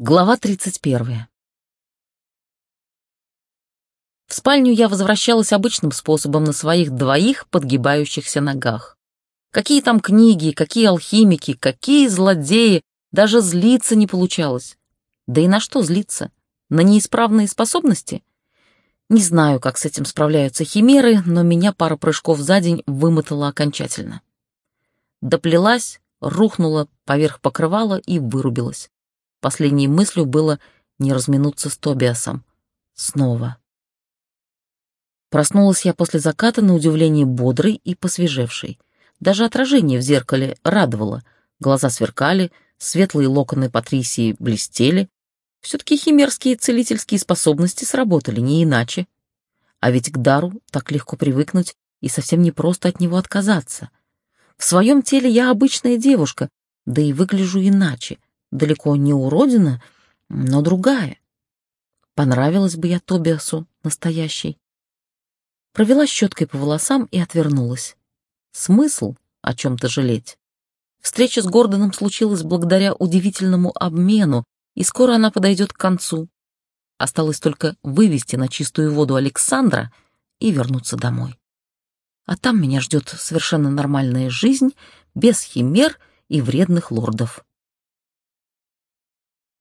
Глава 31. В спальню я возвращалась обычным способом на своих двоих подгибающихся ногах. Какие там книги, какие алхимики, какие злодеи, даже злиться не получалось. Да и на что злиться? На неисправные способности? Не знаю, как с этим справляются химеры, но меня пара прыжков за день вымотала окончательно. Доплелась, рухнула поверх покрывала и вырубилась. Последней мыслью было не разминуться с Тобиасом. Снова. Проснулась я после заката на удивление бодрой и посвежевшей. Даже отражение в зеркале радовало. Глаза сверкали, светлые локоны Патрисии блестели. Все-таки химерские целительские способности сработали, не иначе. А ведь к дару так легко привыкнуть и совсем не просто от него отказаться. В своем теле я обычная девушка, да и выгляжу иначе далеко не уродина, но другая. Понравилась бы я Тобиасу настоящей. Провела щеткой по волосам и отвернулась. Смысл о чем-то жалеть? Встреча с Гордоном случилась благодаря удивительному обмену, и скоро она подойдет к концу. Осталось только вывести на чистую воду Александра и вернуться домой. А там меня ждет совершенно нормальная жизнь, без химер и вредных лордов.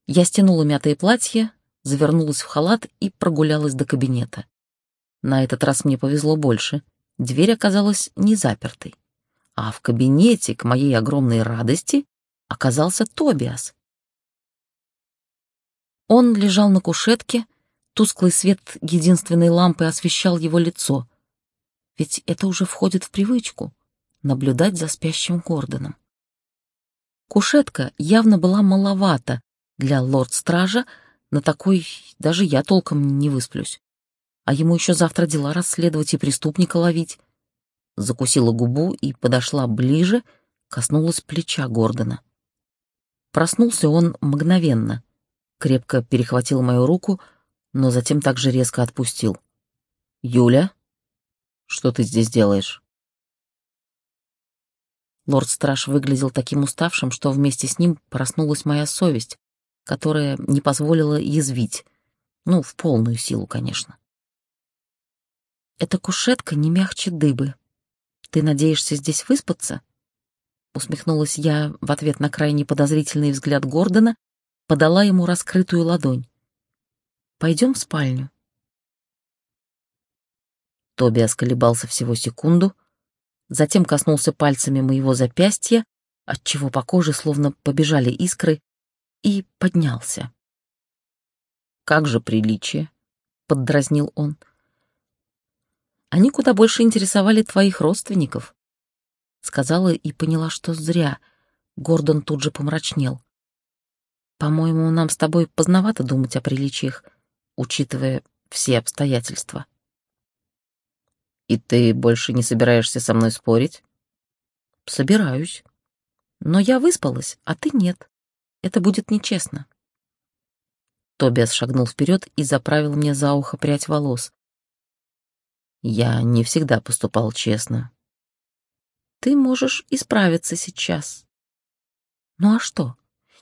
Я стянула мятое платье, завернулась в халат и прогулялась до кабинета. На этот раз мне повезло больше. Дверь оказалась не запертой. А в кабинете, к моей огромной радости, оказался Тобиас. Он лежал на кушетке, тусклый свет единственной лампы освещал его лицо. Ведь это уже входит в привычку — наблюдать за спящим Гордоном. Кушетка явно была маловата, для лорд-стража на такой даже я толком не высплюсь. А ему еще завтра дела расследовать и преступника ловить. Закусила губу и подошла ближе, коснулась плеча Гордона. Проснулся он мгновенно, крепко перехватил мою руку, но затем также резко отпустил. «Юля, что ты здесь делаешь?» Лорд-страж выглядел таким уставшим, что вместе с ним проснулась моя совесть, которая не позволила язвить. Ну, в полную силу, конечно. «Эта кушетка не мягче дыбы. Ты надеешься здесь выспаться?» Усмехнулась я в ответ на крайне подозрительный взгляд Гордона, подала ему раскрытую ладонь. «Пойдем в спальню». Тобиас колебался всего секунду, затем коснулся пальцами моего запястья, отчего по коже словно побежали искры, и поднялся. «Как же приличие?» — поддразнил он. «Они куда больше интересовали твоих родственников», — сказала и поняла, что зря. Гордон тут же помрачнел. «По-моему, нам с тобой поздновато думать о приличиях, учитывая все обстоятельства». «И ты больше не собираешься со мной спорить?» «Собираюсь. Но я выспалась, а ты нет. Это будет нечестно. Тобиас шагнул вперед и заправил мне за ухо прядь волос. Я не всегда поступал честно. Ты можешь исправиться сейчас. Ну а что?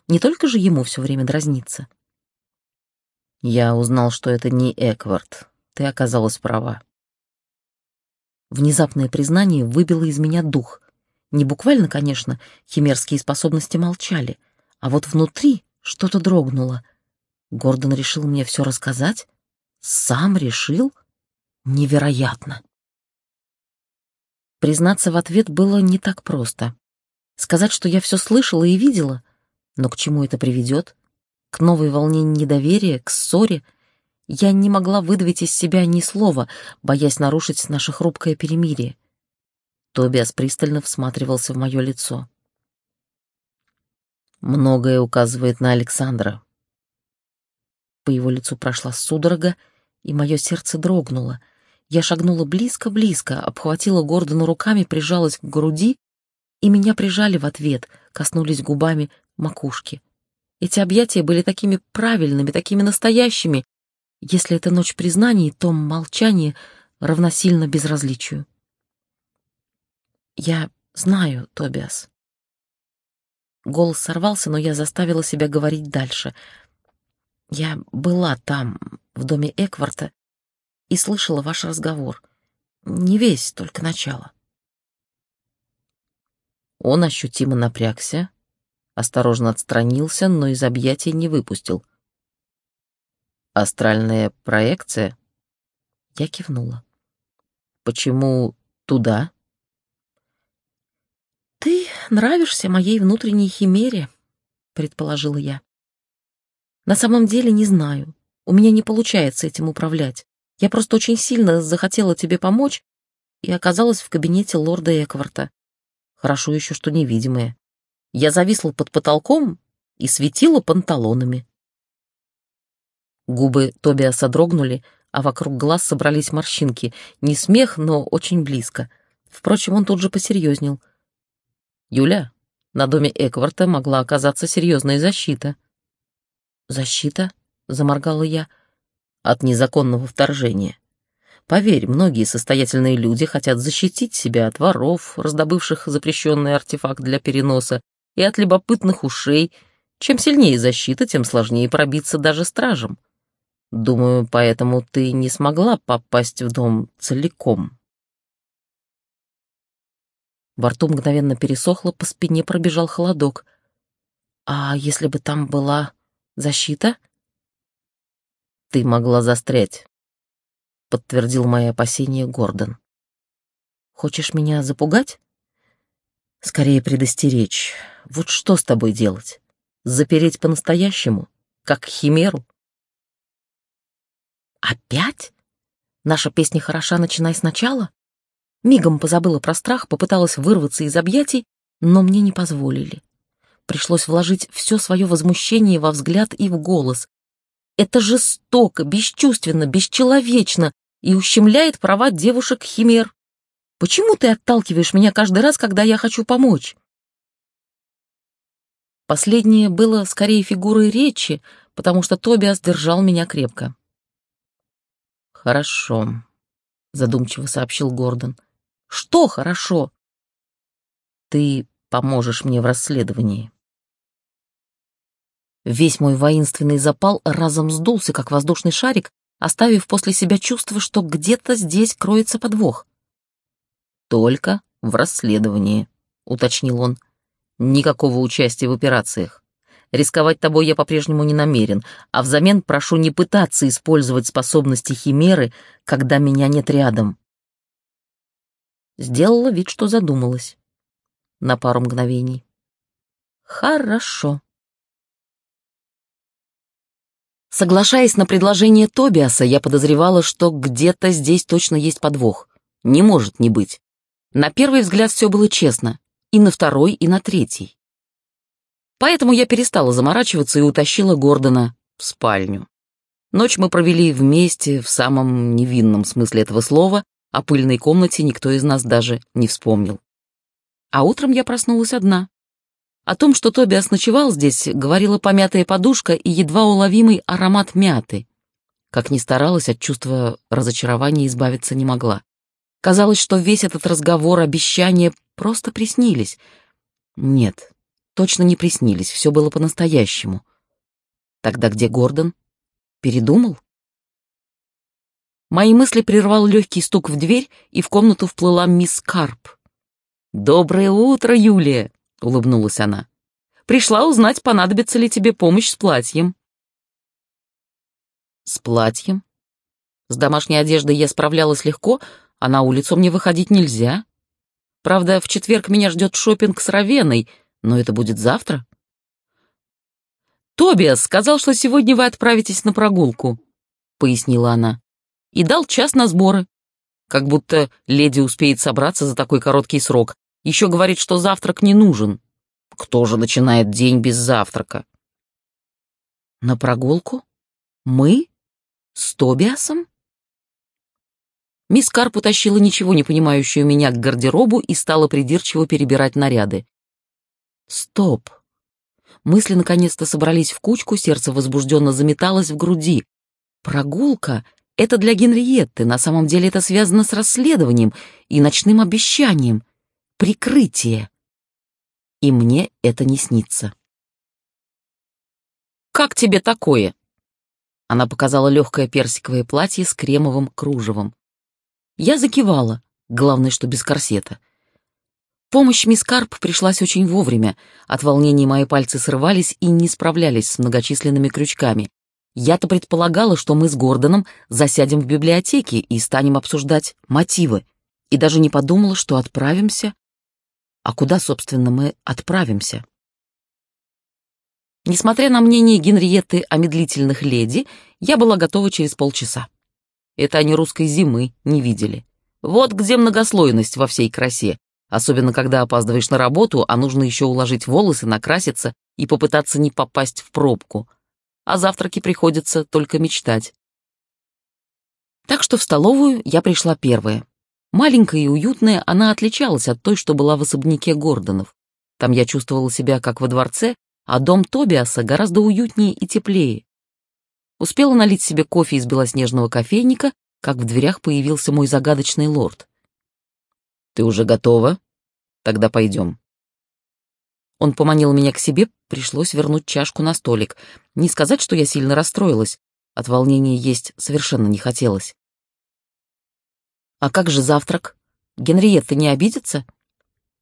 Не только же ему все время дразниться. Я узнал, что это не Эквард. Ты оказалась права. Внезапное признание выбило из меня дух. Не буквально, конечно, химерские способности молчали — а вот внутри что-то дрогнуло. Гордон решил мне все рассказать? Сам решил? Невероятно. Признаться в ответ было не так просто. Сказать, что я все слышала и видела, но к чему это приведет? К новой волне недоверия, к ссоре? Я не могла выдавить из себя ни слова, боясь нарушить наше хрупкое перемирие. Тобиас пристально всматривался в мое лицо. Многое указывает на Александра. По его лицу прошла судорога, и мое сердце дрогнуло. Я шагнула близко-близко, обхватила Гордона руками, прижалась к груди, и меня прижали в ответ, коснулись губами макушки. Эти объятия были такими правильными, такими настоящими. Если это ночь признаний, то молчание равносильно безразличию. «Я знаю, Тобиас», Голос сорвался, но я заставила себя говорить дальше. Я была там, в доме Экварта, и слышала ваш разговор. Не весь, только начало. Он ощутимо напрягся, осторожно отстранился, но из объятий не выпустил. «Астральная проекция?» Я кивнула. «Почему туда?» «Ты нравишься моей внутренней химере», — предположила я. «На самом деле не знаю. У меня не получается этим управлять. Я просто очень сильно захотела тебе помочь и оказалась в кабинете лорда Экварта. Хорошо еще, что невидимая. Я зависла под потолком и светила панталонами. Губы Тобиаса дрогнули, а вокруг глаз собрались морщинки. Не смех, но очень близко. Впрочем, он тут же посерьезнел. «Юля, на доме Экварта могла оказаться серьезная защита». «Защита?» — заморгала я. «От незаконного вторжения. Поверь, многие состоятельные люди хотят защитить себя от воров, раздобывших запрещенный артефакт для переноса, и от любопытных ушей. Чем сильнее защита, тем сложнее пробиться даже стражам. Думаю, поэтому ты не смогла попасть в дом целиком. Во рту мгновенно пересохло, по спине пробежал холодок. А если бы там была защита? Ты могла застрять, подтвердил мои опасения Гордон. Хочешь меня запугать? Скорее предостеречь. Вот что с тобой делать? Запереть по-настоящему? Как химеру? Опять? Наша песня хороша, начинай сначала? Мигом позабыла про страх, попыталась вырваться из объятий, но мне не позволили. Пришлось вложить все свое возмущение во взгляд и в голос. Это жестоко, бесчувственно, бесчеловечно и ущемляет права девушек-химер. Почему ты отталкиваешь меня каждый раз, когда я хочу помочь? Последнее было скорее фигурой речи, потому что Тобиас держал меня крепко. «Хорошо», — задумчиво сообщил Гордон. «Что хорошо?» «Ты поможешь мне в расследовании». Весь мой воинственный запал разом сдулся, как воздушный шарик, оставив после себя чувство, что где-то здесь кроется подвох. «Только в расследовании», — уточнил он. «Никакого участия в операциях. Рисковать тобой я по-прежнему не намерен, а взамен прошу не пытаться использовать способности Химеры, когда меня нет рядом». Сделала вид, что задумалась. На пару мгновений. «Хорошо». Соглашаясь на предложение Тобиаса, я подозревала, что где-то здесь точно есть подвох. Не может не быть. На первый взгляд все было честно, и на второй, и на третий. Поэтому я перестала заморачиваться и утащила Гордона в спальню. Ночь мы провели вместе в самом невинном смысле этого слова, о пыльной комнате никто из нас даже не вспомнил. А утром я проснулась одна. О том, что Тобиас ночевал здесь, говорила помятая подушка и едва уловимый аромат мяты. Как ни старалась, от чувства разочарования избавиться не могла. Казалось, что весь этот разговор, обещания просто приснились. Нет, точно не приснились, все было по-настоящему. Тогда где Гордон? Передумал? Мои мысли прервал легкий стук в дверь, и в комнату вплыла мисс Карп. «Доброе утро, Юлия!» — улыбнулась она. «Пришла узнать, понадобится ли тебе помощь с платьем». «С платьем?» С домашней одеждой я справлялась легко, а на улицу мне выходить нельзя. Правда, в четверг меня ждет шопинг с Равеной, но это будет завтра. «Тобиас сказал, что сегодня вы отправитесь на прогулку», — пояснила она, — «и дал час на сборы. Как будто леди успеет собраться за такой короткий срок. Еще говорит, что завтрак не нужен. Кто же начинает день без завтрака?» «На прогулку? Мы? С Тобиасом?» Мисс Карп утащила ничего не понимающую меня к гардеробу и стала придирчиво перебирать наряды. Стоп. Мысли наконец-то собрались в кучку, сердце возбужденно заметалось в груди. Прогулка — это для Генриетты, на самом деле это связано с расследованием и ночным обещанием. Прикрытие. И мне это не снится. «Как тебе такое?» Она показала легкое персиковое платье с кремовым кружевом. Я закивала, главное, что без корсета. Помощь мисс Карп пришлась очень вовремя. От волнения мои пальцы срывались и не справлялись с многочисленными крючками. Я-то предполагала, что мы с Гордоном засядем в библиотеке и станем обсуждать мотивы, и даже не подумала, что отправимся. А куда, собственно, мы отправимся? Несмотря на мнение Генриетты о медлительных леди, я была готова через полчаса. Это они русской зимы не видели. Вот где многослойность во всей красе, особенно когда опаздываешь на работу, а нужно еще уложить волосы, накраситься и попытаться не попасть в пробку. А завтраки приходится только мечтать. Так что в столовую я пришла первая. Маленькая и уютная, она отличалась от той, что была в особняке Гордонов. Там я чувствовала себя как во дворце, а дом Тобиаса гораздо уютнее и теплее. Успела налить себе кофе из белоснежного кофейника, как в дверях появился мой загадочный лорд. «Ты уже готова? Тогда пойдем». Он поманил меня к себе, пришлось вернуть чашку на столик. Не сказать, что я сильно расстроилась. От волнения есть совершенно не хотелось. «А как же завтрак? Генриетта не обидится?»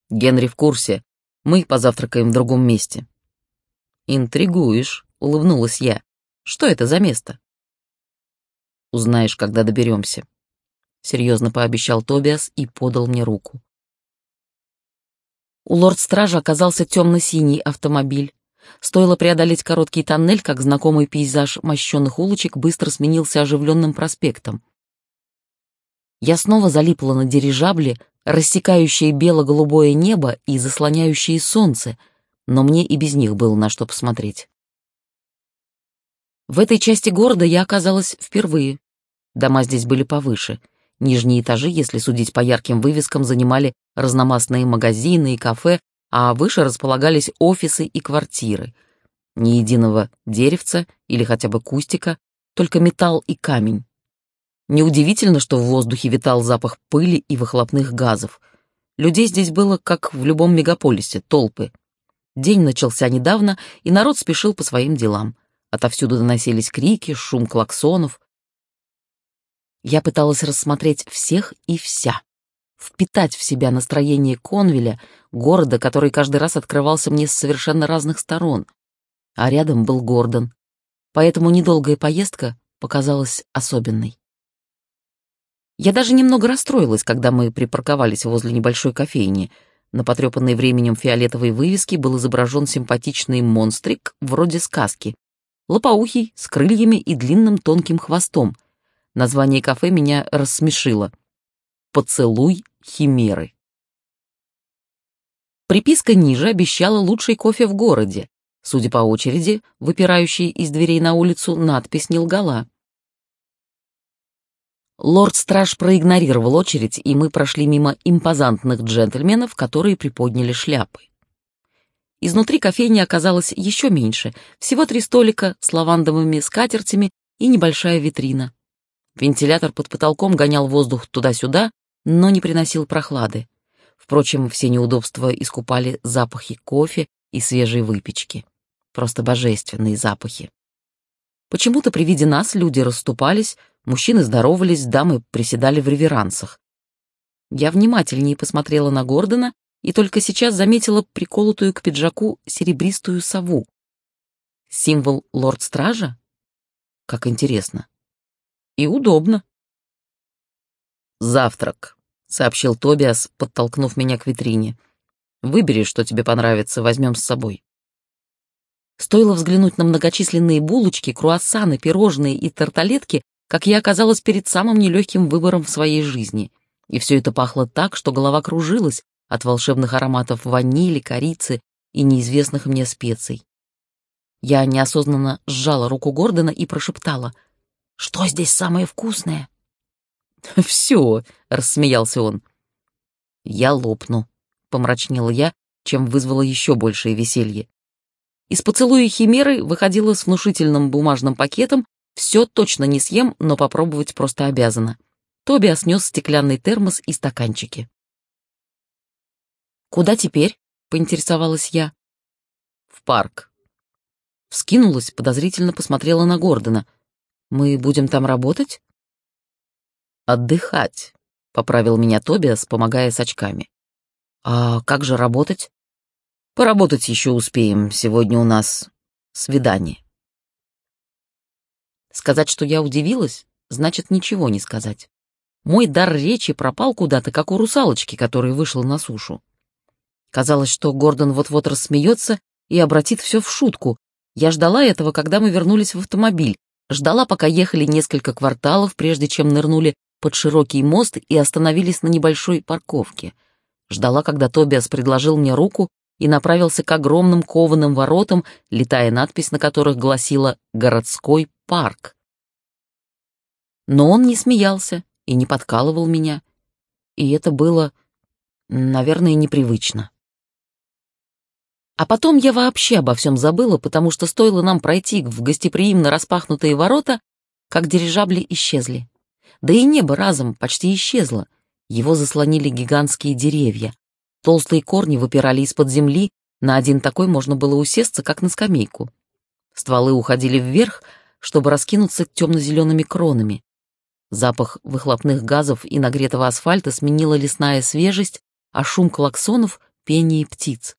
«Генри в курсе. Мы позавтракаем в другом месте». «Интригуешь», — улыбнулась я. «Что это за место?» «Узнаешь, когда доберемся», — серьезно пообещал Тобиас и подал мне руку. У лорд-стража оказался темно-синий автомобиль. Стоило преодолеть короткий тоннель, как знакомый пейзаж мощенных улочек быстро сменился оживленным проспектом. Я снова залипла на дирижабле, рассекающее бело-голубое небо и заслоняющее солнце — но мне и без них было на что посмотреть. В этой части города я оказалась впервые. Дома здесь были повыше. Нижние этажи, если судить по ярким вывескам, занимали разномастные магазины и кафе, а выше располагались офисы и квартиры. Ни единого деревца или хотя бы кустика, только металл и камень. Неудивительно, что в воздухе витал запах пыли и выхлопных газов. Людей здесь было, как в любом мегаполисе, толпы. День начался недавно, и народ спешил по своим делам. Отовсюду доносились крики, шум клаксонов. Я пыталась рассмотреть всех и вся, впитать в себя настроение Конвеля, города, который каждый раз открывался мне с совершенно разных сторон. А рядом был Гордон. Поэтому недолгая поездка показалась особенной. Я даже немного расстроилась, когда мы припарковались возле небольшой кофейни — на потрепанной временем фиолетовой вывеске был изображен симпатичный монстрик вроде сказки. Лопоухий, с крыльями и длинным тонким хвостом. Название кафе меня рассмешило. «Поцелуй химеры». Приписка ниже обещала лучший кофе в городе. Судя по очереди, выпирающей из дверей на улицу, надпись не лгала. Лорд-страж проигнорировал очередь, и мы прошли мимо импозантных джентльменов, которые приподняли шляпы. Изнутри кофейни оказалось еще меньше, всего три столика с лавандовыми скатертями и небольшая витрина. Вентилятор под потолком гонял воздух туда-сюда, но не приносил прохлады. Впрочем, все неудобства искупали запахи кофе и свежей выпечки. Просто божественные запахи. Почему-то при виде нас люди расступались, Мужчины здоровались, дамы приседали в реверансах. Я внимательнее посмотрела на Гордона и только сейчас заметила приколотую к пиджаку серебристую сову. Символ лорд-стража? Как интересно. И удобно. «Завтрак», — сообщил Тобиас, подтолкнув меня к витрине. «Выбери, что тебе понравится, возьмем с собой». Стоило взглянуть на многочисленные булочки, круассаны, пирожные и тарталетки, как я оказалась перед самым нелегким выбором в своей жизни. И все это пахло так, что голова кружилась от волшебных ароматов ванили, корицы и неизвестных мне специй. Я неосознанно сжала руку Гордона и прошептала. «Что здесь самое вкусное?» «Все», — рассмеялся он. «Я лопну», — помрачнела я, чем вызвало еще большее веселье. Из поцелуя химеры выходила с внушительным бумажным пакетом все точно не съем, но попробовать просто обязана. Тоби снес стеклянный термос и стаканчики. «Куда теперь?» — поинтересовалась я. «В парк». Вскинулась, подозрительно посмотрела на Гордона. Мы будем там работать? Отдыхать, поправил меня Тобиас, помогая с очками. А как же работать? Поработать еще успеем. Сегодня у нас свидание. Сказать, что я удивилась, значит ничего не сказать. Мой дар речи пропал куда-то, как у русалочки, которая вышла на сушу. Казалось, что Гордон вот-вот рассмеется и обратит все в шутку. Я ждала этого, когда мы вернулись в автомобиль. Ждала, пока ехали несколько кварталов, прежде чем нырнули под широкий мост и остановились на небольшой парковке. Ждала, когда Тобиас предложил мне руку и направился к огромным кованым воротам, летая надпись на которых гласила «Городской парк». Но он не смеялся и не подкалывал меня, и это было, наверное, непривычно. А потом я вообще обо всем забыла, потому что стоило нам пройти в гостеприимно распахнутые ворота, как дирижабли исчезли. Да и небо разом почти исчезло. Его заслонили гигантские деревья, Толстые корни выпирали из-под земли, на один такой можно было усесться, как на скамейку. Стволы уходили вверх, чтобы раскинуться темно-зелеными кронами. Запах выхлопных газов и нагретого асфальта сменила лесная свежесть, а шум клаксонов — пение птиц.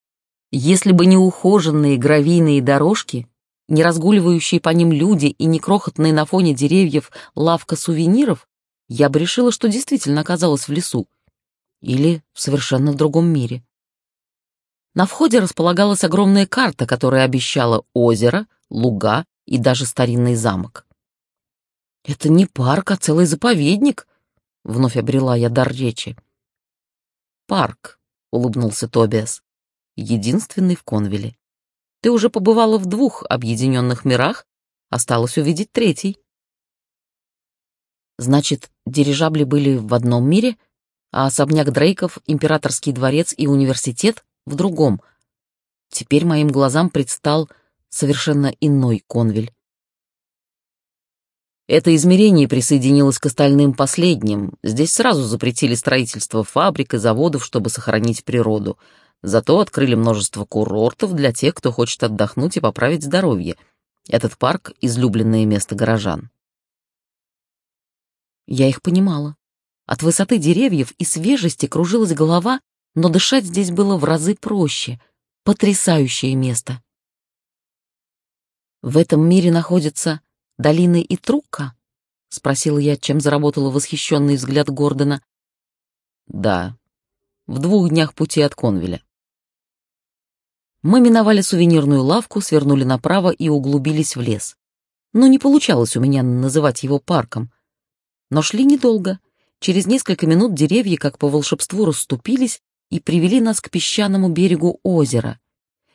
Если бы не ухоженные гравийные дорожки, не разгуливающие по ним люди и не крохотные на фоне деревьев лавка сувениров, я бы решила, что действительно оказалась в лесу или в совершенно другом мире. На входе располагалась огромная карта, которая обещала озеро, луга и даже старинный замок. «Это не парк, а целый заповедник», — вновь обрела я дар речи. «Парк», — улыбнулся Тобиас, — «единственный в Конвилле. Ты уже побывала в двух объединенных мирах, осталось увидеть третий». «Значит, дирижабли были в одном мире, а особняк Дрейков, императорский дворец и университет в другом. Теперь моим глазам предстал совершенно иной Конвель. Это измерение присоединилось к остальным последним. Здесь сразу запретили строительство фабрик и заводов, чтобы сохранить природу. Зато открыли множество курортов для тех, кто хочет отдохнуть и поправить здоровье. Этот парк — излюбленное место горожан. Я их понимала. От высоты деревьев и свежести кружилась голова, но дышать здесь было в разы проще. Потрясающее место. «В этом мире находятся долины и Трукка?» — спросила я, чем заработала восхищенный взгляд Гордона. «Да, в двух днях пути от Конвеля». Мы миновали сувенирную лавку, свернули направо и углубились в лес. Но не получалось у меня называть его парком. Но шли недолго. Через несколько минут деревья, как по волшебству, расступились и привели нас к песчаному берегу озера.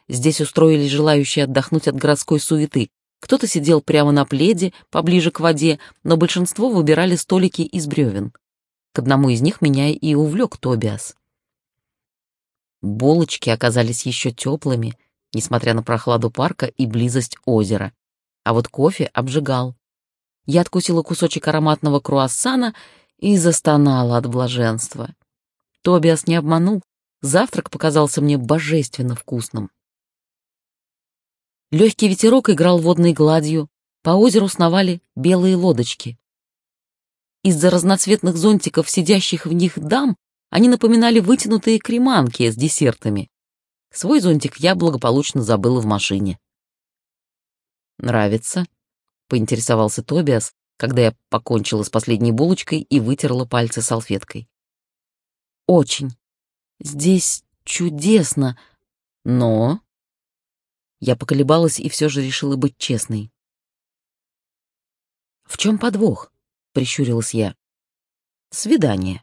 Здесь устроились желающие отдохнуть от городской суеты. Кто-то сидел прямо на пледе, поближе к воде, но большинство выбирали столики из бревен. К одному из них меня и увлек Тобиас. Булочки оказались еще теплыми, несмотря на прохладу парка и близость озера. А вот кофе обжигал. Я откусила кусочек ароматного круассана и застонала от блаженства. Тобиас не обманул, завтрак показался мне божественно вкусным. Легкий ветерок играл водной гладью, по озеру сновали белые лодочки. Из-за разноцветных зонтиков, сидящих в них дам, они напоминали вытянутые креманки с десертами. Свой зонтик я благополучно забыла в машине. «Нравится?» — поинтересовался Тобиас, когда я покончила с последней булочкой и вытерла пальцы салфеткой. «Очень. Здесь чудесно, но...» Я поколебалась и все же решила быть честной. «В чем подвох?» — прищурилась я. «Свидание».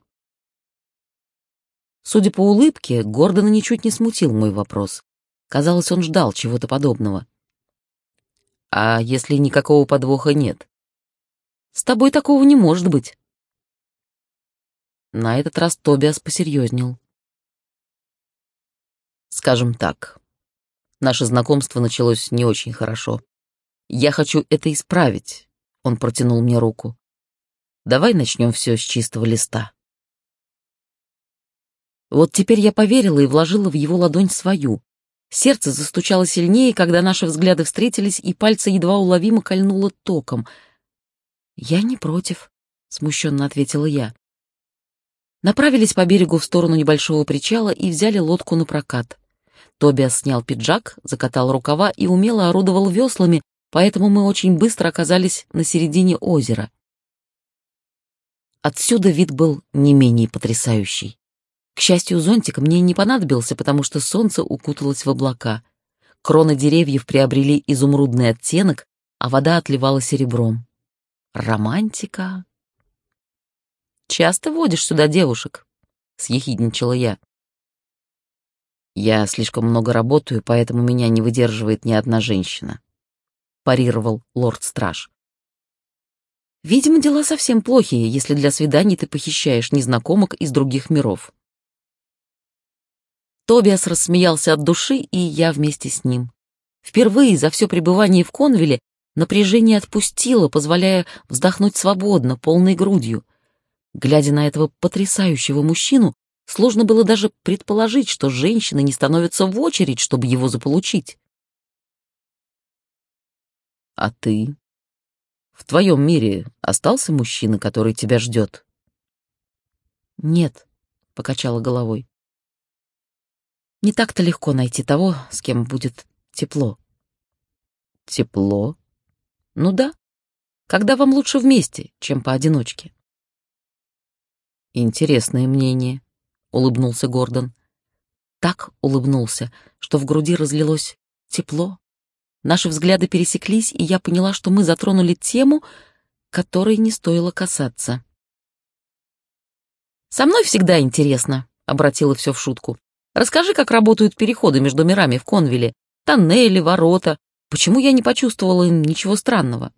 Судя по улыбке, Гордона ничуть не смутил мой вопрос. Казалось, он ждал чего-то подобного. «А если никакого подвоха нет?» С тобой такого не может быть. На этот раз Тобиас посерьезнел. Скажем так, наше знакомство началось не очень хорошо. Я хочу это исправить. Он протянул мне руку. Давай начнем все с чистого листа. Вот теперь я поверила и вложила в его ладонь свою. Сердце застучало сильнее, когда наши взгляды встретились, и пальцы едва уловимо кольнуло током — «Я не против», — смущенно ответила я. Направились по берегу в сторону небольшого причала и взяли лодку на прокат. Тобиас снял пиджак, закатал рукава и умело орудовал веслами, поэтому мы очень быстро оказались на середине озера. Отсюда вид был не менее потрясающий. К счастью, зонтик мне не понадобился, потому что солнце укуталось в облака. Кроны деревьев приобрели изумрудный оттенок, а вода отливала серебром. Романтика. «Часто водишь сюда девушек?» — съехидничала я. «Я слишком много работаю, поэтому меня не выдерживает ни одна женщина», — парировал лорд-страж. «Видимо, дела совсем плохие, если для свиданий ты похищаешь незнакомок из других миров». Тобиас рассмеялся от души, и я вместе с ним. Впервые за все пребывание в Конвиле напряжение отпустило, позволяя вздохнуть свободно, полной грудью. Глядя на этого потрясающего мужчину, Сложно было даже предположить, что женщины не становятся в очередь, чтобы его заполучить. «А ты? В твоем мире остался мужчина, который тебя ждет?» «Нет», — покачала головой. «Не так-то легко найти того, с кем будет тепло». «Тепло? Ну да. Когда вам лучше вместе, чем поодиночке?» «Интересное мнение», — улыбнулся Гордон. Так улыбнулся, что в груди разлилось тепло. Наши взгляды пересеклись, и я поняла, что мы затронули тему, которой не стоило касаться. «Со мной всегда интересно», — обратила все в шутку. «Расскажи, как работают переходы между мирами в Конвиле, тоннели, ворота. Почему я не почувствовала ничего странного?»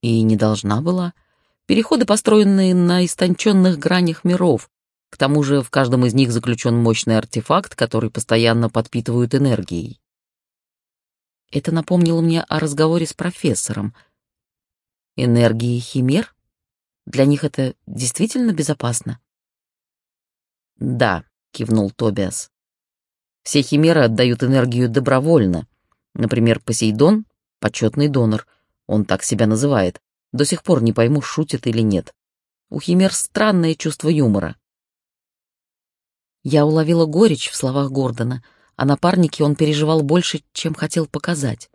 И не должна была. Переходы, построенные на истонченных гранях миров, к тому же в каждом из них заключен мощный артефакт, который постоянно подпитывают энергией. Это напомнило мне о разговоре с профессором. Энергии химер? Для них это действительно безопасно? Да, кивнул Тобиас. Все химеры отдают энергию добровольно. Например, Посейдон — почетный донор. Он так себя называет. До сих пор не пойму, шутит или нет. У химер странное чувство юмора. Я уловила горечь в словах Гордона, а напарнике он переживал больше, чем хотел показать.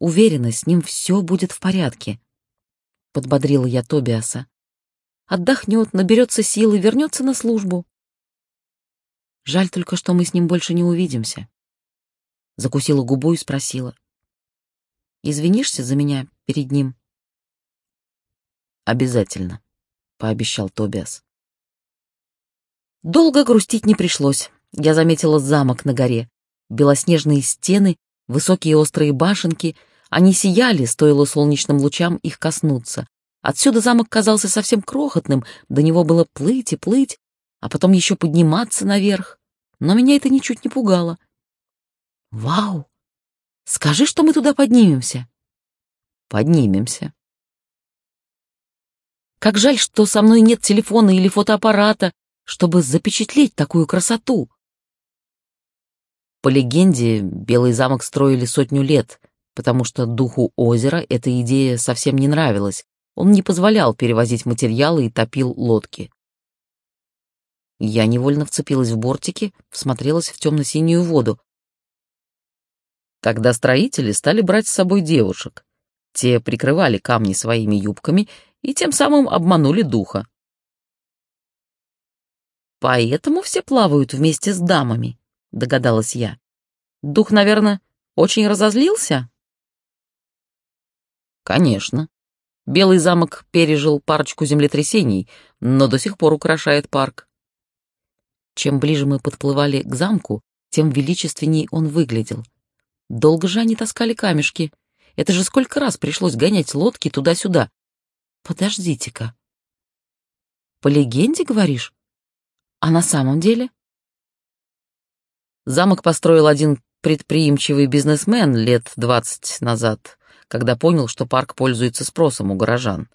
Уверена, с ним все будет в порядке, — подбодрила я Тобиаса. Отдохнет, наберется силы, вернется на службу. Жаль только, что мы с ним больше не увидимся. Закусила губу и спросила. «Извинишься за меня перед ним?» «Обязательно», — пообещал Тобиас. Долго грустить не пришлось. Я заметила замок на горе. Белоснежные стены, высокие острые башенки. Они сияли, стоило солнечным лучам их коснуться. Отсюда замок казался совсем крохотным, до него было плыть и плыть, а потом еще подниматься наверх. Но меня это ничуть не пугало. «Вау! Скажи, что мы туда поднимемся!» «Поднимемся!» Как жаль, что со мной нет телефона или фотоаппарата, чтобы запечатлеть такую красоту. По легенде, Белый замок строили сотню лет, потому что духу озера эта идея совсем не нравилась. Он не позволял перевозить материалы и топил лодки. Я невольно вцепилась в бортики, всмотрелась в темно-синюю воду. Тогда строители стали брать с собой девушек. Те прикрывали камни своими юбками и тем самым обманули духа. Поэтому все плавают вместе с дамами, догадалась я. Дух, наверное, очень разозлился? Конечно. Белый замок пережил парочку землетрясений, но до сих пор украшает парк. Чем ближе мы подплывали к замку, тем величественней он выглядел. Долго же они таскали камешки. Это же сколько раз пришлось гонять лодки туда-сюда. Подождите-ка. По легенде, говоришь? А на самом деле? Замок построил один предприимчивый бизнесмен лет двадцать назад, когда понял, что парк пользуется спросом у горожан.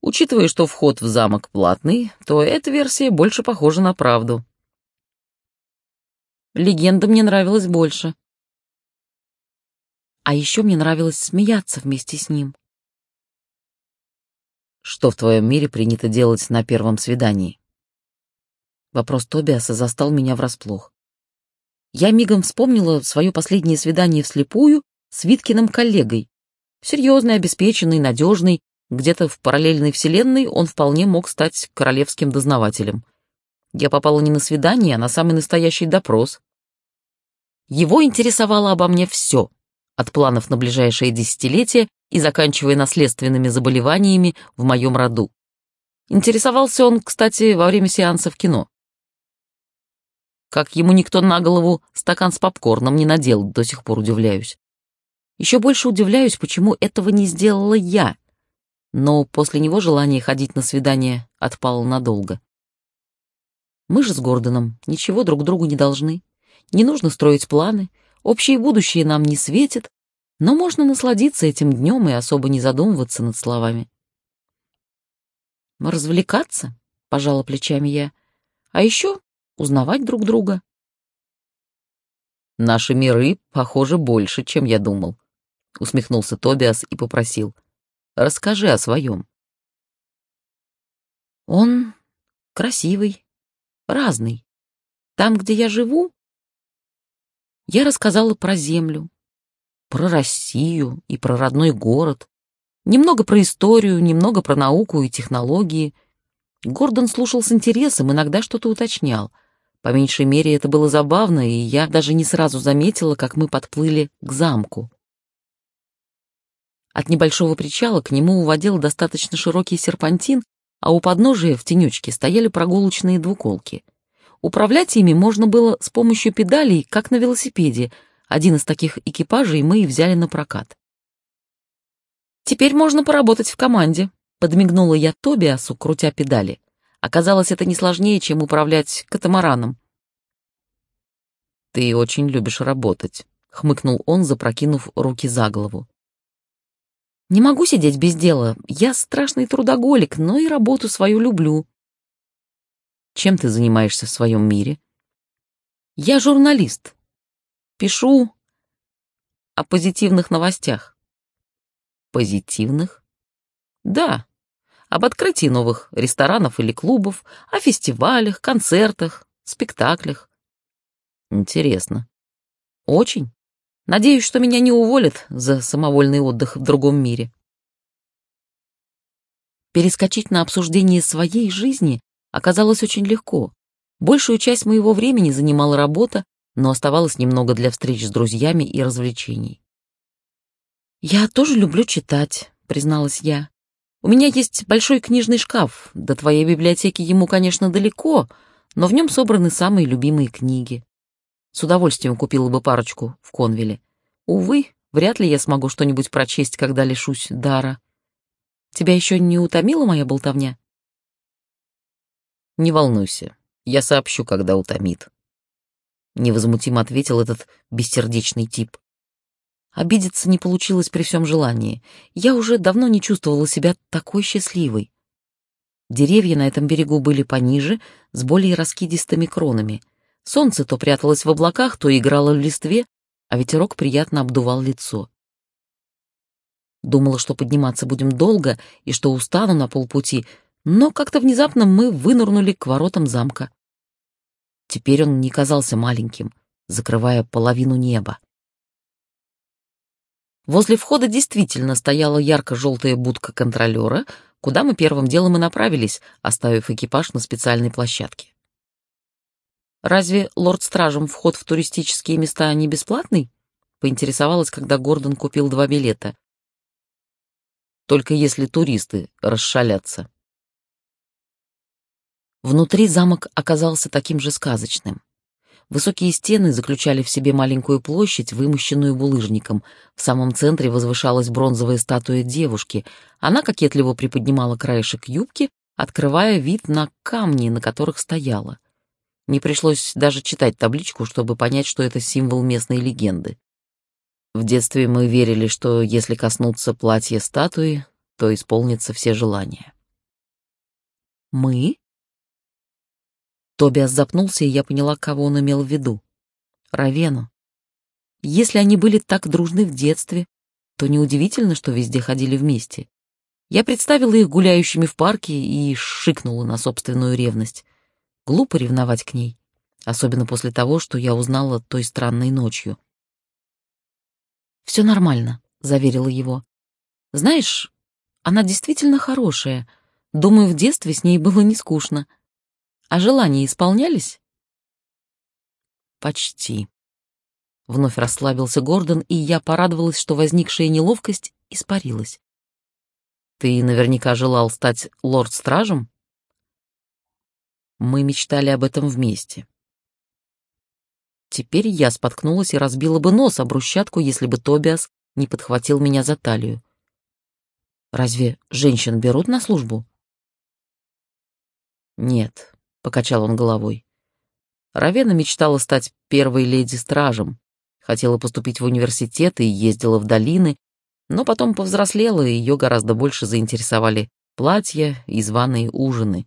Учитывая, что вход в замок платный, то эта версия больше похожа на правду. Легенда мне нравилась больше. А еще мне нравилось смеяться вместе с ним. Что в твоем мире принято делать на первом свидании? Вопрос Тобиаса застал меня врасплох. Я мигом вспомнила свое последнее свидание вслепую с Виткиным коллегой. Серьезный, обеспеченный, надежный, где-то в параллельной вселенной он вполне мог стать королевским дознавателем. Я попала не на свидание, а на самый настоящий допрос. Его интересовало обо мне все, от планов на ближайшее десятилетие и заканчивая наследственными заболеваниями в моем роду. Интересовался он, кстати, во время сеанса в кино. Как ему никто на голову стакан с попкорном не надел, до сих пор удивляюсь. Еще больше удивляюсь, почему этого не сделала я. Но после него желание ходить на свидание отпало надолго. Мы же с Гордоном ничего друг другу не должны. Не нужно строить планы, общее будущее нам не светит, но можно насладиться этим днем и особо не задумываться над словами. «Развлекаться?» — пожала плечами я. «А еще узнавать друг друга». «Наши миры, похоже, больше, чем я думал», — усмехнулся Тобиас и попросил. «Расскажи о своем». «Он красивый, разный. Там, где я живу, я рассказала про землю, про Россию и про родной город, немного про историю, немного про науку и технологии. Гордон слушал с интересом, иногда что-то уточнял. По меньшей мере, это было забавно, и я даже не сразу заметила, как мы подплыли к замку. От небольшого причала к нему уводил достаточно широкий серпантин, а у подножия в тенечке стояли прогулочные двуколки. Управлять ими можно было с помощью педалей, как на велосипеде — один из таких экипажей мы и взяли на прокат. «Теперь можно поработать в команде», — подмигнула я Тобиасу, крутя педали. Оказалось, это не сложнее, чем управлять катамараном. «Ты очень любишь работать», — хмыкнул он, запрокинув руки за голову. «Не могу сидеть без дела. Я страшный трудоголик, но и работу свою люблю». «Чем ты занимаешься в своем мире?» «Я журналист. Пишу о позитивных новостях. Позитивных? Да, об открытии новых ресторанов или клубов, о фестивалях, концертах, спектаклях. Интересно. Очень. Надеюсь, что меня не уволят за самовольный отдых в другом мире. Перескочить на обсуждение своей жизни оказалось очень легко. Большую часть моего времени занимала работа, но оставалось немного для встреч с друзьями и развлечений. «Я тоже люблю читать», — призналась я. «У меня есть большой книжный шкаф. До твоей библиотеки ему, конечно, далеко, но в нем собраны самые любимые книги. С удовольствием купила бы парочку в Конвиле. Увы, вряд ли я смогу что-нибудь прочесть, когда лишусь дара. Тебя еще не утомила моя болтовня?» «Не волнуйся, я сообщу, когда утомит», невозмутимо ответил этот бессердечный тип. Обидеться не получилось при всем желании. Я уже давно не чувствовала себя такой счастливой. Деревья на этом берегу были пониже, с более раскидистыми кронами. Солнце то пряталось в облаках, то играло в листве, а ветерок приятно обдувал лицо. Думала, что подниматься будем долго и что устану на полпути, но как-то внезапно мы вынырнули к воротам замка. Теперь он не казался маленьким, закрывая половину неба. Возле входа действительно стояла ярко-желтая будка контролера, куда мы первым делом и направились, оставив экипаж на специальной площадке. «Разве лорд-стражам вход в туристические места не бесплатный?» — поинтересовалась, когда Гордон купил два билета. «Только если туристы расшалятся», Внутри замок оказался таким же сказочным. Высокие стены заключали в себе маленькую площадь, вымощенную булыжником. В самом центре возвышалась бронзовая статуя девушки. Она кокетливо приподнимала краешек юбки, открывая вид на камни, на которых стояла. Не пришлось даже читать табличку, чтобы понять, что это символ местной легенды. В детстве мы верили, что если коснуться платья статуи, то исполнятся все желания. «Мы?» Тобиас запнулся, и я поняла, кого он имел в виду. Равену. Если они были так дружны в детстве, то неудивительно, что везде ходили вместе. Я представила их гуляющими в парке и шикнула на собственную ревность. Глупо ревновать к ней, особенно после того, что я узнала той странной ночью. «Все нормально», — заверила его. «Знаешь, она действительно хорошая. Думаю, в детстве с ней было не скучно. А желания исполнялись?» «Почти». Вновь расслабился Гордон, и я порадовалась, что возникшая неловкость испарилась. «Ты наверняка желал стать лорд-стражем?» Мы мечтали об этом вместе. Теперь я споткнулась и разбила бы нос об брусчатку, если бы Тобиас не подхватил меня за талию. Разве женщин берут на службу? Нет, покачал он головой. Равена мечтала стать первой леди-стражем, хотела поступить в университет и ездила в долины, но потом повзрослела, и ее гораздо больше заинтересовали платья и званые ужины.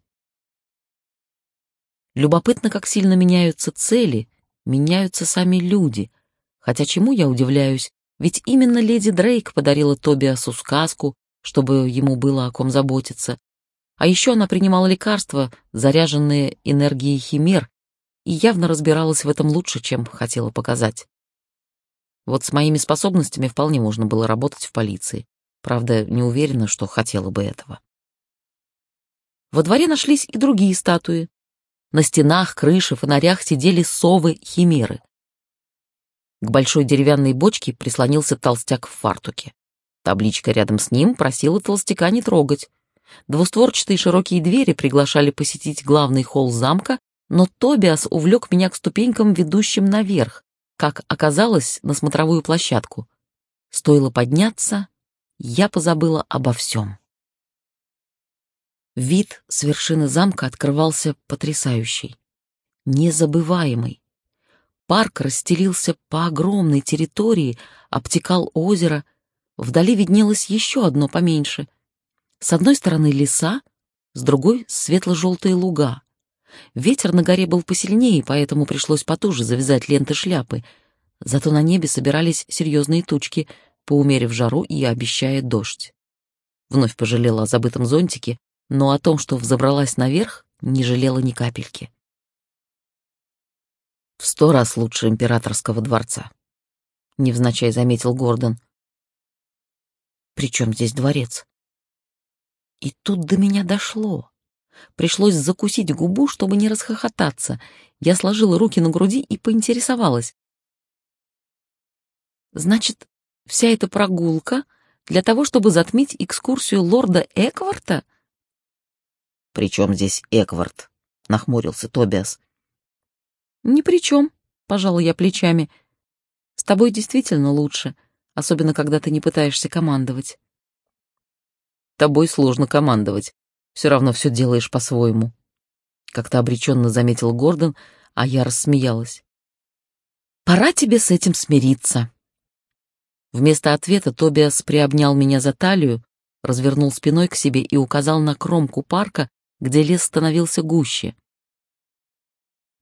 Любопытно, как сильно меняются цели, меняются сами люди. Хотя чему я удивляюсь, ведь именно леди Дрейк подарила Тобиасу сказку, чтобы ему было о ком заботиться. А еще она принимала лекарства, заряженные энергией химер, и явно разбиралась в этом лучше, чем хотела показать. Вот с моими способностями вполне можно было работать в полиции. Правда, не уверена, что хотела бы этого. Во дворе нашлись и другие статуи. На стенах, крыше, фонарях сидели совы-химеры. К большой деревянной бочке прислонился толстяк в фартуке. Табличка рядом с ним просила толстяка не трогать. Двустворчатые широкие двери приглашали посетить главный холл замка, но Тобиас увлек меня к ступенькам, ведущим наверх, как оказалось, на смотровую площадку. Стоило подняться, я позабыла обо всем. Вид с вершины замка открывался потрясающий, незабываемый. Парк расстелился по огромной территории, обтекал озеро, вдали виднелось еще одно поменьше. С одной стороны леса, с другой — светло-желтые луга. Ветер на горе был посильнее, поэтому пришлось потуже завязать ленты шляпы. Зато на небе собирались серьезные тучки, поумерив жару и обещая дождь. Вновь пожалела о забытом зонтике, но о том, что взобралась наверх, не жалела ни капельки. В сто раз лучше императорского дворца. Невзначай заметил Гордон. При чем здесь дворец? И тут до меня дошло. Пришлось закусить губу, чтобы не расхохотаться. Я сложила руки на груди и поинтересовалась. Значит, вся эта прогулка для того, чтобы затмить экскурсию лорда Экварта? «При чем здесь Эквард?» — нахмурился Тобиас. «Ни при чем», — пожала я плечами. «С тобой действительно лучше, особенно когда ты не пытаешься командовать». «Тобой сложно командовать, все равно все делаешь по-своему», — как-то обреченно заметил Гордон, а я рассмеялась. «Пора тебе с этим смириться». Вместо ответа Тобиас приобнял меня за талию, развернул спиной к себе и указал на кромку парка, где лес становился гуще.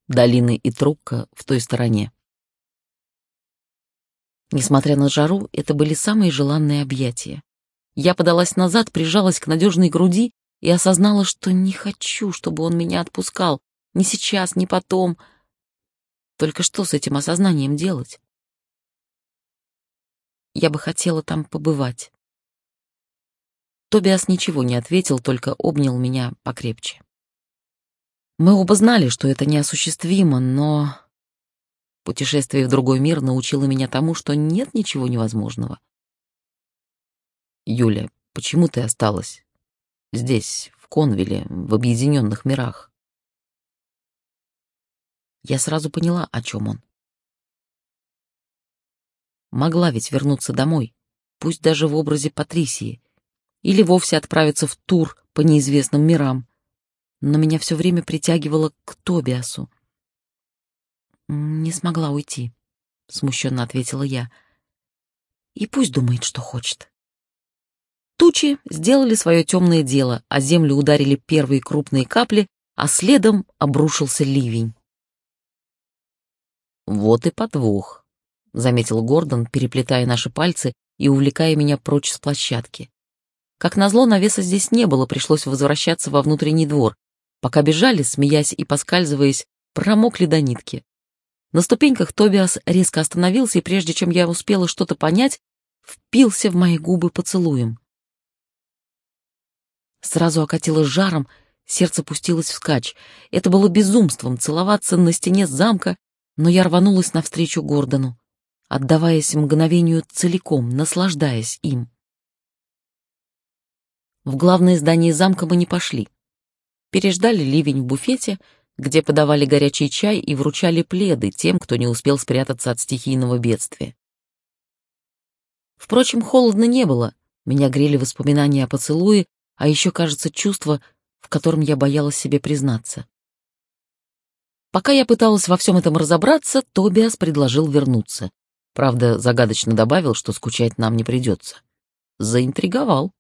Долины и трубка в той стороне. Несмотря на жару, это были самые желанные объятия. Я подалась назад, прижалась к надежной груди и осознала, что не хочу, чтобы он меня отпускал. Ни сейчас, ни потом. Только что с этим осознанием делать? Я бы хотела там побывать. Тобиас ничего не ответил, только обнял меня покрепче. Мы оба знали, что это неосуществимо, но путешествие в другой мир научило меня тому, что нет ничего невозможного. Юля, почему ты осталась здесь, в Конвиле, в Объединенных мирах? Я сразу поняла, о чем он. Могла ведь вернуться домой, пусть даже в образе Патрисии, или вовсе отправиться в тур по неизвестным мирам. Но меня все время притягивало к Тобиасу. «Не смогла уйти», — смущенно ответила я. «И пусть думает, что хочет». Тучи сделали свое темное дело, а землю ударили первые крупные капли, а следом обрушился ливень. «Вот и подвох», — заметил Гордон, переплетая наши пальцы и увлекая меня прочь с площадки. Как назло, навеса здесь не было, пришлось возвращаться во внутренний двор. Пока бежали, смеясь и поскальзываясь, промокли до нитки. На ступеньках Тобиас резко остановился, и прежде чем я успела что-то понять, впился в мои губы поцелуем. Сразу окатило жаром, сердце пустилось вскачь. Это было безумством целоваться на стене замка, но я рванулась навстречу Гордону, отдаваясь мгновению целиком, наслаждаясь им. В главное здание замка мы не пошли. Переждали ливень в буфете — где подавали горячий чай и вручали пледы тем, кто не успел спрятаться от стихийного бедствия. Впрочем, холодно не было, меня грели воспоминания о поцелуе, а еще, кажется, чувство, в котором я боялась себе признаться. Пока я пыталась во всем этом разобраться, Тобиас предложил вернуться. Правда, загадочно добавил, что скучать нам не придется. Заинтриговал.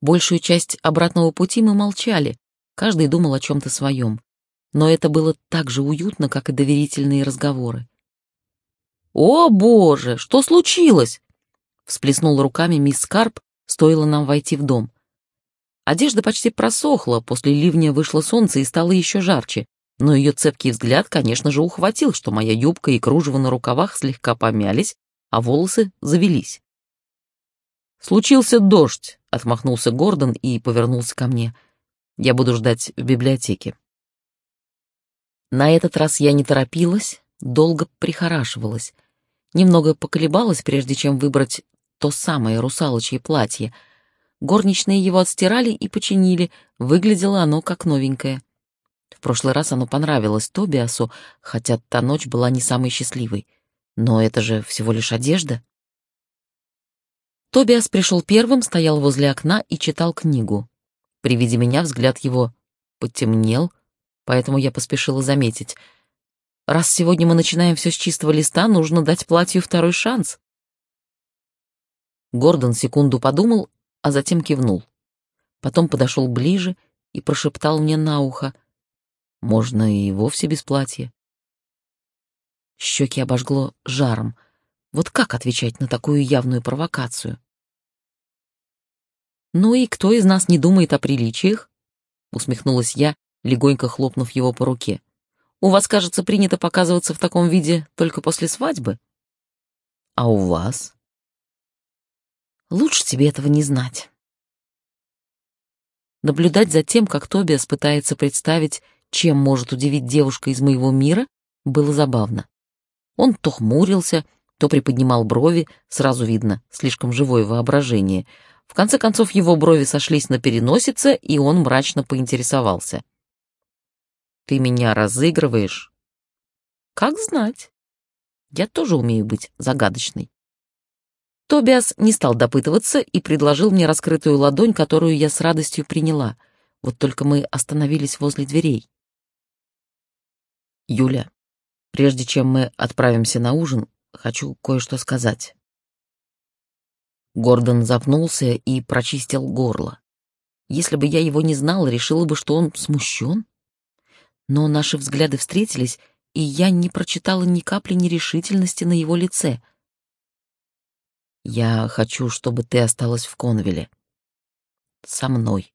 Большую часть обратного пути мы молчали, Каждый думал о чем-то своем. Но это было так же уютно, как и доверительные разговоры. «О, боже, что случилось?» Всплеснула руками мисс Карп, стоило нам войти в дом. Одежда почти просохла, после ливня вышло солнце и стало еще жарче, но ее цепкий взгляд, конечно же, ухватил, что моя юбка и кружево на рукавах слегка помялись, а волосы завелись. «Случился дождь», — отмахнулся Гордон и повернулся ко мне — я буду ждать в библиотеке. На этот раз я не торопилась, долго прихорашивалась. Немного поколебалась, прежде чем выбрать то самое русалочье платье. Горничные его отстирали и починили, выглядело оно как новенькое. В прошлый раз оно понравилось Тобиасу, хотя та ночь была не самой счастливой. Но это же всего лишь одежда. Тобиас пришел первым, стоял возле окна и читал книгу. При виде меня взгляд его потемнел, поэтому я поспешила заметить. Раз сегодня мы начинаем все с чистого листа, нужно дать платью второй шанс. Гордон секунду подумал, а затем кивнул. Потом подошел ближе и прошептал мне на ухо. Можно и вовсе без платья. Щеки обожгло жаром. Вот как отвечать на такую явную провокацию? «Ну и кто из нас не думает о приличиях?» — усмехнулась я, легонько хлопнув его по руке. «У вас, кажется, принято показываться в таком виде только после свадьбы?» «А у вас?» «Лучше тебе этого не знать». Наблюдать за тем, как Тобиас пытается представить, чем может удивить девушка из моего мира, было забавно. Он то хмурился, то приподнимал брови, сразу видно, слишком живое воображение — в конце концов его брови сошлись на переносице, и он мрачно поинтересовался. «Ты меня разыгрываешь?» «Как знать. Я тоже умею быть загадочной». Тобиас не стал допытываться и предложил мне раскрытую ладонь, которую я с радостью приняла. Вот только мы остановились возле дверей. «Юля, прежде чем мы отправимся на ужин, хочу кое-что сказать». Гордон запнулся и прочистил горло. Если бы я его не знала, решила бы, что он смущен. Но наши взгляды встретились, и я не прочитала ни капли нерешительности на его лице. «Я хочу, чтобы ты осталась в Конвилле. Со мной».